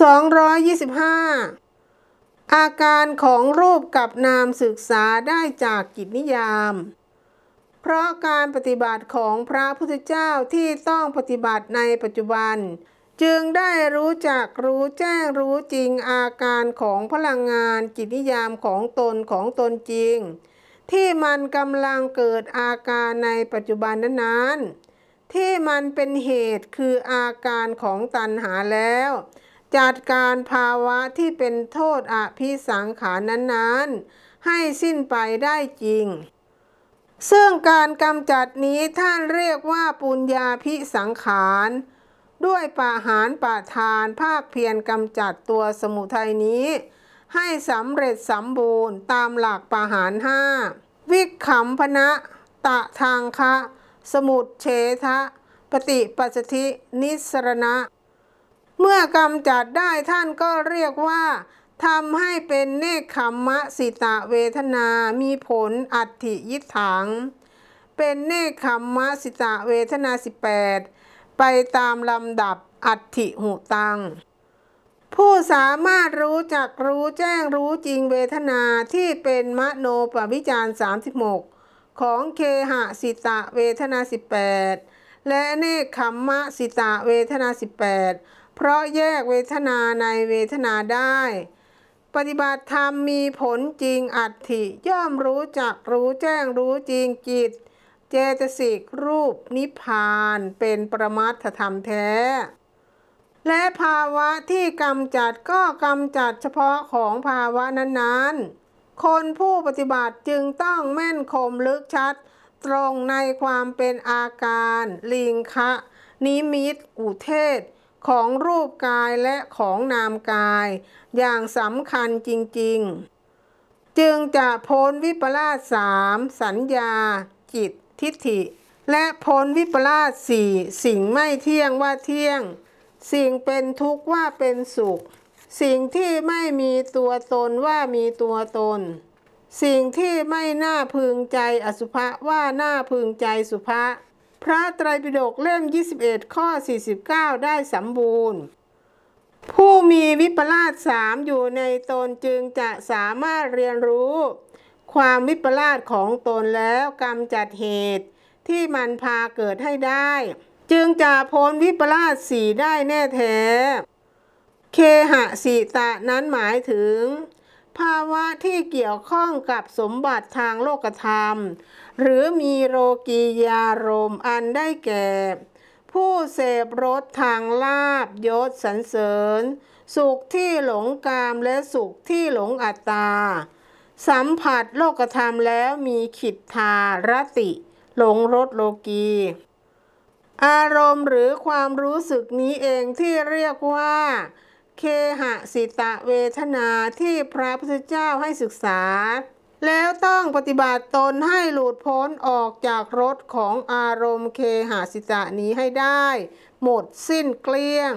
225 อาการของรูปกับนามศึกษาได้จากกิจนิยาม เพราะการปฏิบัติของพระพุทธเจ้าที่ต้องปฏิบัติในปัจจุบัน จึงได้รู้จักรู้แจ้งรู้จริงอาการของพลังงานจิตนิยามของตนของตนจริง ที่มันกำลังเกิดอาการในปัจจุบันนั้นๆที่มันเป็นเหตุคืออาการของตัณหาแล้ว จัดการภาวะที่เป็นโทษอภิสังขารนั้นๆ ให้สิ้นไปได้จริง ซึ่งการกำจัดนี้ท่านเรียกว่าปุญญาพิสังขารด้วยปาหารปาทานภาคเพียรกำจัดตัวสมุทัยนี้ ให้สำเร็จสมบูรณ์ตามหลักปาหารห้าวิขำพนะตะทางคะ สมุดเฉทะ ปฏิปัสสธินิสรณะ เมื่อกำจัดได้ท่านก็เรียกว่าทำให้เป็นเนคขมมะสิตะเวทนา มีผลอัตถิยิถัง เป็นเนคขมมะสิตะเวทนา 18 ไปตามลำดับอัตถิหุตัง ผู้สามารถรู้จักรู้แจ้งรู้จริงเวทนาที่เป็นมโนปวิจาร36 ของเคหะสิตะเวทนา 18 และเนคขมมะสิตะเวทนา 18 เพราะแยกเวทนาในเวทนาได้ ปฏิบัติธรรมมีผลจริงอัตถิย่อมรู้จักรู้แจ้งรู้จริงจิต เจตสิกรูปนิพพานเป็นประมัตถธรรมแท้ และภาวะที่กำจัดก็กำจัดเฉพาะของภาวะนั้นๆ คนผู้ปฏิบัติจึงต้องแม่นคมลึกชัดตรงในความเป็นอาการ ลิงคะ นิมิต อุเทศ ของรูปกายและของนามกาย อย่างสำคัญจริง ๆ จึงจะพ้นวิปลาสสามสัญญา จิตทิฏฐิ และพ้นวิปลาสสี่สิ่งไม่เที่ยงว่าเที่ยง สิ่งเป็นทุกข์ว่าเป็นสุข สิ่งที่ไม่มีตัวตนว่ามีตัวตน สิ่งที่ไม่น่าพึงใจอสุภะว่าน่าพึงใจสุภะ พระไตรปิฎกเล่ม 21 ข้อ 49 ได้สมบูรณ์ ผู้มีวิปลาสสามอยู่ในตนจึงจะสามารถเรียนรู้ ความวิปลาสของตนแล้วกำจัดเหตุที่มันพาเกิดให้ได้ จึงจะพ้นวิปลาสสีได้แน่แท้ เคหะสีตะนั้นหมายถึง ภาวะที่เกี่ยวข้องกับสมบัติทางโลกธรรม หรือมีโลกียารมณ์อันได้แก่ ผู้เสพรสทางลาบยศสรรเสริญ สุขที่หลงกามและสุขที่หลงอัตตา สัมผัสโลกธรรมแล้วมีขิทารติ หลงรสโลกีอารมณ์หรือความรู้สึกนี้เองที่เรียกว่า เคหะสิตะเวทนาที่พระพุทธเจ้าให้ศึกษา แล้วต้องปฏิบัติตนให้หลุดพ้นออกจากรถของอารมณ์เคหะสิตะนี้ให้ได้ หมดสิ้นเกลี้ยง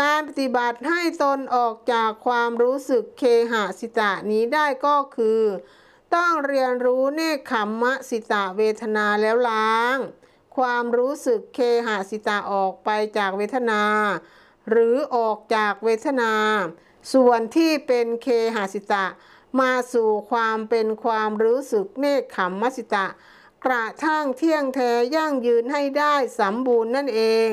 การปฏิบัติให้ตนออกจากความรู้สึกเคหะสิตะนี้ได้ก็คือ ต้องเรียนรู้เนคขมมะสิตะเวทนาแล้วล้าง ความรู้สึกเคหะสิตะออกไปจากเวทนา หรือออกจากเวทนา ส่วนที่เป็นเคหะสิตะ มาสู่ความเป็นความรู้สึกเนคขมมสิตะ กระทั่งเที่ยงแท้ยั่งยืนให้ได้สมบูรณ์นั่นเอง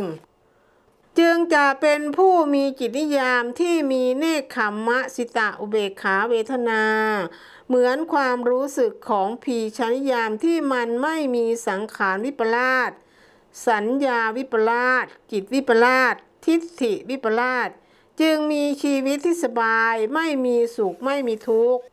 จึงจะเป็นผู้มีจิตนิยามที่มีเนคขมมะสิตะอุเบกขาเวทนา เหมือนความรู้สึกของพีชนิยามที่มันไม่มีสังขารวิปลาสสัญญาวิปลาสจิตวิปลาส ทิฏฐิวิปลาสจึงมีชีวิตที่สบายไม่มีสุขไม่มีทุกข์